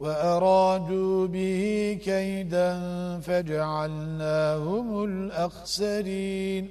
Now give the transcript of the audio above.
وأرادوا به كيدا فجعلناهم الأخسرين.